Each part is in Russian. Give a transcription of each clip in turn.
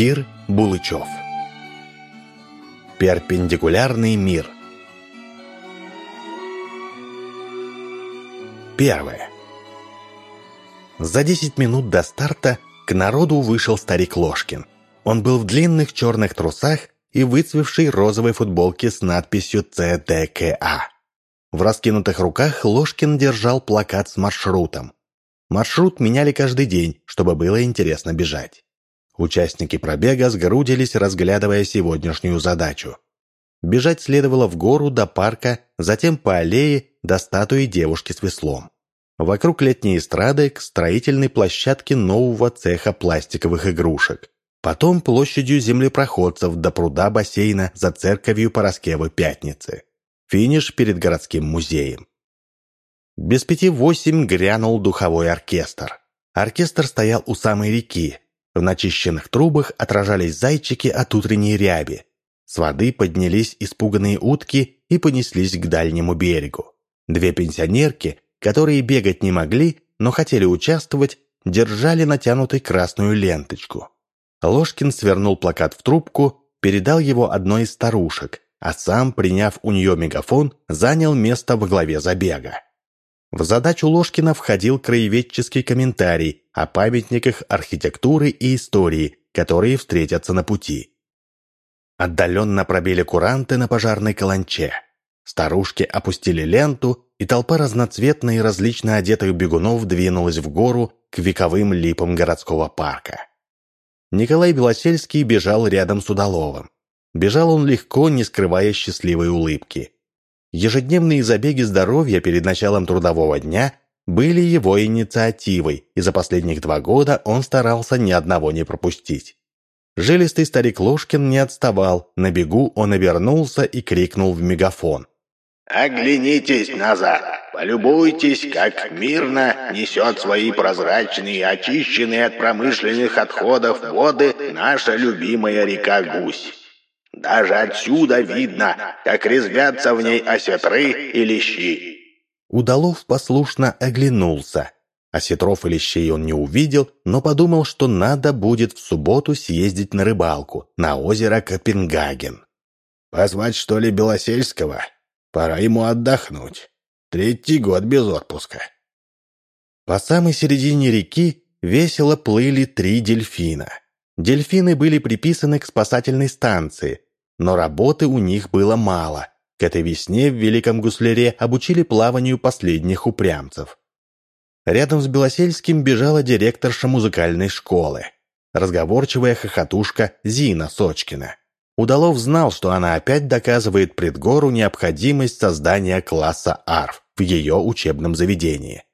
Кир Булычев Перпендикулярный мир Первое. За 10 минут до старта к народу вышел старик Ложкин. Он был в длинных черных трусах и выцвевшей розовой футболке с надписью «ЦДКА». В раскинутых руках Ложкин держал плакат с маршрутом. Маршрут меняли каждый день, чтобы было интересно бежать. Участники пробега сгрудились, разглядывая сегодняшнюю задачу. Бежать следовало в гору до парка, затем по аллее до статуи девушки с веслом. Вокруг летней эстрады к строительной площадке нового цеха пластиковых игрушек. Потом площадью землепроходцев до пруда бассейна за церковью Пороскевы Пятницы. Финиш перед городским музеем. Без пяти восемь грянул духовой оркестр. Оркестр стоял у самой реки, в начищенных трубах отражались зайчики от утренней ряби. С воды поднялись испуганные утки и понеслись к дальнему берегу. Две пенсионерки, которые бегать не могли, но хотели участвовать, держали натянутой красную ленточку. Ложкин свернул плакат в трубку, передал его одной из старушек, а сам, приняв у нее мегафон, занял место во главе забега. В задачу Ложкина входил краеведческий комментарий о памятниках архитектуры и истории, которые встретятся на пути. Отдаленно пробили куранты на пожарной каланче. Старушки опустили ленту, и толпа разноцветных и различно одетых бегунов двинулась в гору к вековым липам городского парка. Николай Белосельский бежал рядом с Удаловым. Бежал он легко, не скрывая счастливой улыбки. Ежедневные забеги здоровья перед началом трудового дня были его инициативой, и за последних два года он старался ни одного не пропустить. Жилистый старик Ложкин не отставал, на бегу он обернулся и крикнул в мегафон. «Оглянитесь назад, полюбуйтесь, как мирно несет свои прозрачные, очищенные от промышленных отходов воды наша любимая река Гусь. Даже отсюда видно, как резвятся в ней осетры и лещи». Удалов послушно оглянулся. Осетров и лещей он не увидел, но подумал, что надо будет в субботу съездить на рыбалку, на озеро Копенгаген. «Позвать, что ли, Белосельского? Пора ему отдохнуть. Третий год без отпуска». По самой середине реки весело плыли три дельфина. Дельфины были приписаны к спасательной станции, но работы у них было мало. К этой весне в Великом Гусляре обучили плаванию последних упрямцев. Рядом с Белосельским бежала директорша музыкальной школы. Разговорчивая хохотушка Зина Сочкина. Удалов знал, что она опять доказывает предгору необходимость создания класса арф в ее учебном заведении.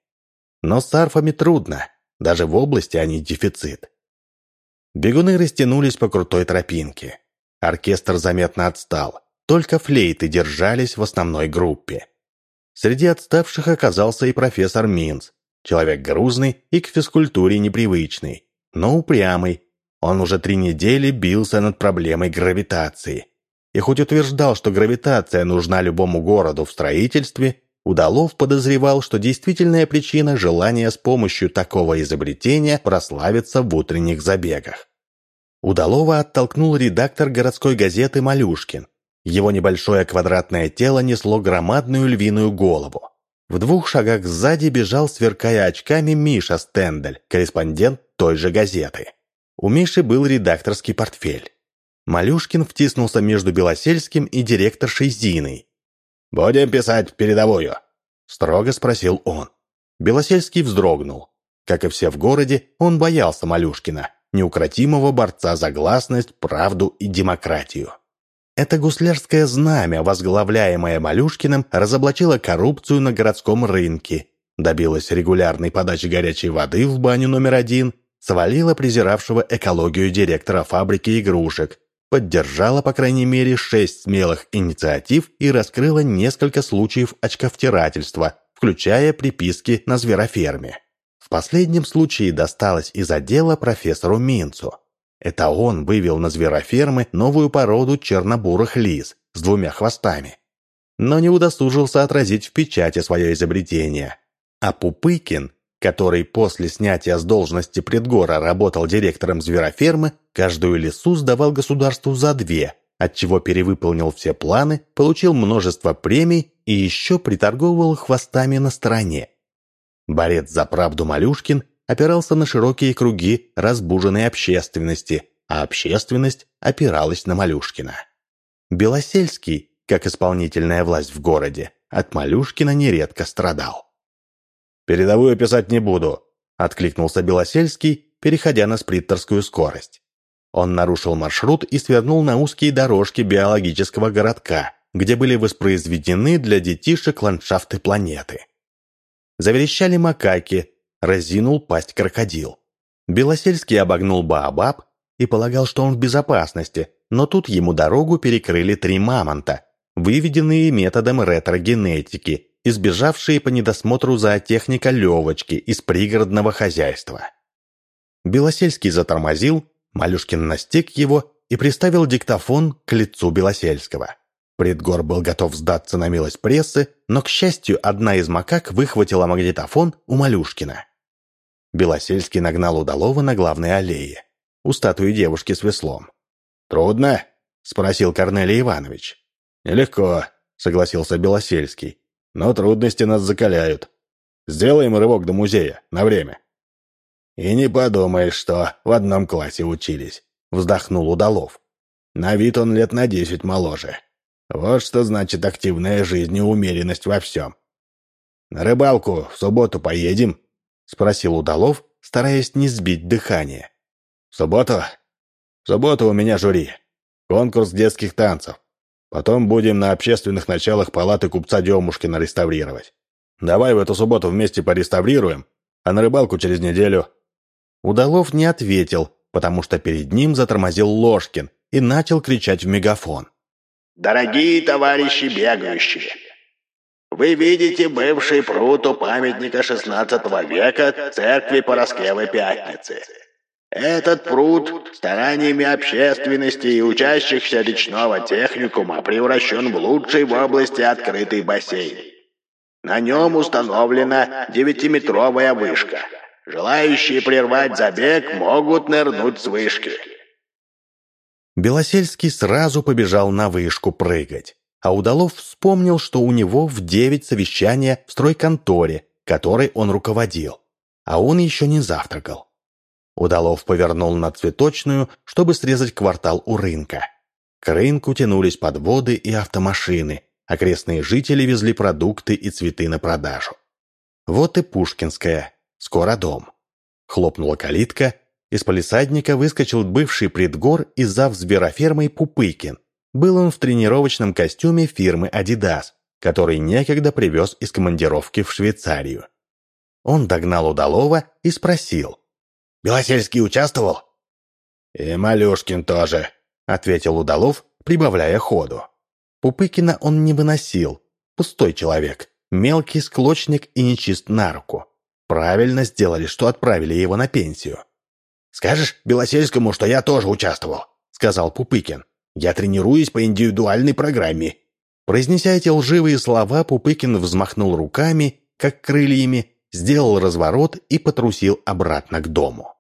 Но с арфами трудно, даже в области они дефицит. Бегуны растянулись по крутой тропинке. Оркестр заметно отстал, только флейты держались в основной группе. Среди отставших оказался и профессор Минц, человек грузный и к физкультуре непривычный, но упрямый. Он уже три недели бился над проблемой гравитации. И хоть утверждал, что гравитация нужна любому городу в строительстве, Удалов подозревал, что действительная причина – желания с помощью такого изобретения прославиться в утренних забегах. Удалова оттолкнул редактор городской газеты Малюшкин. Его небольшое квадратное тело несло громадную львиную голову. В двух шагах сзади бежал, сверкая очками, Миша Стендель, корреспондент той же газеты. У Миши был редакторский портфель. Малюшкин втиснулся между Белосельским и директоршей Зиной. «Будем писать передовую?» — строго спросил он. Белосельский вздрогнул. Как и все в городе, он боялся Малюшкина, неукротимого борца за гласность, правду и демократию. Это гуслярское знамя, возглавляемое Малюшкиным, разоблачило коррупцию на городском рынке, добилось регулярной подачи горячей воды в баню номер один, свалило презиравшего экологию директора фабрики игрушек, поддержала, по крайней мере, шесть смелых инициатив и раскрыла несколько случаев очковтирательства, включая приписки на звероферме. В последнем случае досталось из отдела профессору Минцу. Это он вывел на зверофермы новую породу чернобурых лис с двумя хвостами. Но не удосужился отразить в печати свое изобретение. А Пупыкин, который после снятия с должности предгора работал директором зверофермы, каждую лесу сдавал государству за две, отчего перевыполнил все планы, получил множество премий и еще приторговывал хвостами на стороне. Борец за правду Малюшкин опирался на широкие круги разбуженной общественности, а общественность опиралась на Малюшкина. Белосельский, как исполнительная власть в городе, от Малюшкина нередко страдал. «Передовую писать не буду», — откликнулся Белосельский, переходя на спринтерскую скорость. Он нарушил маршрут и свернул на узкие дорожки биологического городка, где были воспроизведены для детишек ландшафты планеты. Заверещали макаки, разинул пасть крокодил. Белосельский обогнул Баобаб и полагал, что он в безопасности, но тут ему дорогу перекрыли три мамонта, выведенные методом ретрогенетики, избежавшие по недосмотру зоотехника Левочки из пригородного хозяйства. Белосельский затормозил, Малюшкин настиг его и приставил диктофон к лицу Белосельского. Предгор был готов сдаться на милость прессы, но, к счастью, одна из макак выхватила магнитофон у Малюшкина. Белосельский нагнал Удалова на главной аллее, у статуи девушки с веслом. «Трудно?» — спросил Корнелий Иванович. «Нелегко», — согласился Белосельский. «Но трудности нас закаляют. Сделаем рывок до музея, на время». «И не подумаешь, что в одном классе учились», — вздохнул Удалов. «На вид он лет на десять моложе. Вот что значит активная жизнь и умеренность во всем». «На рыбалку в субботу поедем?» — спросил Удалов, стараясь не сбить дыхание. «В субботу? В субботу у меня жюри. Конкурс детских танцев. Потом будем на общественных началах палаты купца Демушкина реставрировать. Давай в эту субботу вместе пореставрируем, а на рыбалку через неделю». Удалов не ответил, потому что перед ним затормозил Ложкин и начал кричать в мегафон. «Дорогие товарищи бегающие, вы видите бывший пруд у памятника XVI века церкви Пороскевой Пятницы. Этот пруд стараниями общественности и учащихся речного техникума превращен в лучший в области открытый бассейн. На нем установлена девятиметровая вышка. Желающие прервать забег могут нырнуть с вышки. Белосельский сразу побежал на вышку прыгать а Удалов вспомнил, что у него в девять совещания в стройконторе, которой он руководил, а он еще не завтракал. Удалов повернул на цветочную, чтобы срезать квартал у рынка. К рынку тянулись подводы и автомашины, окрестные жители везли продукты и цветы на продажу. Вот и Пушкинская, скоро дом. Хлопнула калитка, из полисадника выскочил бывший предгор и зав зверофермой Пупыкин, был он в тренировочном костюме фирмы «Адидас», который некогда привез из командировки в Швейцарию. Он догнал Удалова и спросил. «Белосельский участвовал?» «И Малюшкин тоже», — ответил Удалов, прибавляя ходу. Пупыкина он не выносил. Пустой человек, мелкий склочник и нечист на руку. Правильно сделали, что отправили его на пенсию. «Скажешь Белосельскому, что я тоже участвовал», — сказал Пупыкин. Я тренируюсь по индивидуальной программе». Произнеся эти лживые слова, Пупыкин взмахнул руками, как крыльями, сделал разворот и потрусил обратно к дому.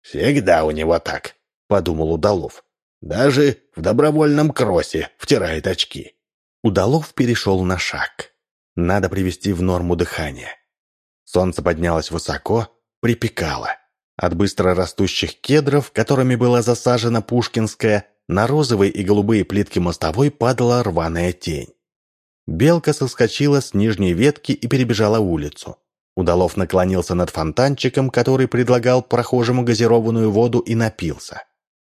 «Всегда у него так», — подумал Удалов. «Даже в добровольном кроссе втирает очки». Удалов перешел на шаг. Надо привести в норму дыхание. Солнце поднялось высоко, припекало. От быстро растущих кедров, которыми была засажена Пушкинская, на розовые и голубые плитки мостовой падала рваная тень. Белка соскочила с нижней ветки и перебежала улицу. Удалов наклонился над фонтанчиком, который предлагал прохожему газированную воду и напился.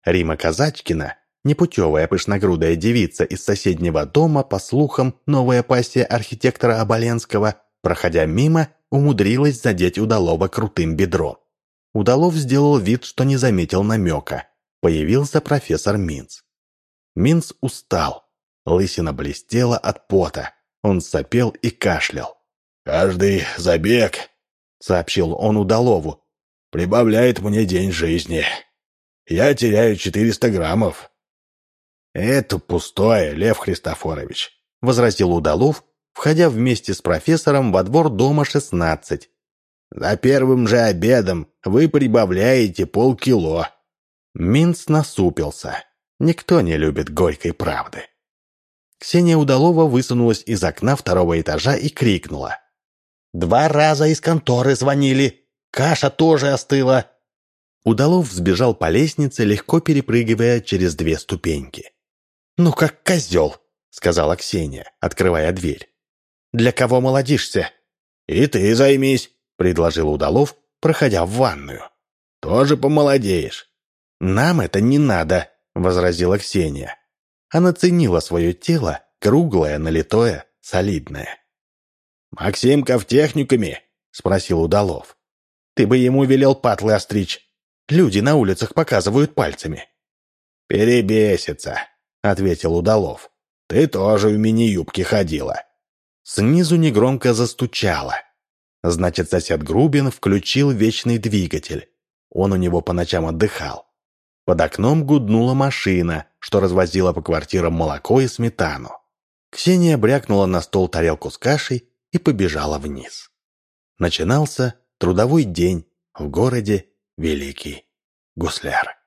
Рима Казачкина, непутевая пышногрудая девица из соседнего дома, по слухам, новая пассия архитектора Оболенского, проходя мимо, умудрилась задеть Удалова крутым бедром. Удалов сделал вид, что не заметил намека появился профессор Минц. Минц устал. Лысина блестела от пота. Он сопел и кашлял. «Каждый забег», — сообщил он Удалову, — «прибавляет мне день жизни. Я теряю 400 граммов». «Это пустое, Лев Христофорович», — возразил Удалов, входя вместе с профессором во двор дома 16. За первым же обедом вы прибавляете полкило». Минц насупился. Никто не любит горькой правды. Ксения Удалова высунулась из окна второго этажа и крикнула. «Два раза из конторы звонили. Каша тоже остыла». Удалов взбежал по лестнице, легко перепрыгивая через две ступеньки. «Ну как козел», — сказала Ксения, открывая дверь. «Для кого молодишься?» «И ты займись», — предложил Удалов, проходя в ванную. «Тоже помолодеешь». «Нам это не надо», — возразила Ксения. Она ценила свое тело, круглое, налитое, солидное. «Максимка в техникуме?» — спросил Удалов. «Ты бы ему велел патлы остричь. Люди на улицах показывают пальцами». «Перебесится», — ответил Удалов. «Ты тоже в мини-юбке ходила». Снизу негромко застучало. Значит, сосед Грубин включил вечный двигатель. Он у него по ночам отдыхал. Под окном гуднула машина, что развозила по квартирам молоко и сметану. Ксения брякнула на стол тарелку с кашей и побежала вниз. Начинался трудовой день в городе Великий Гусляр.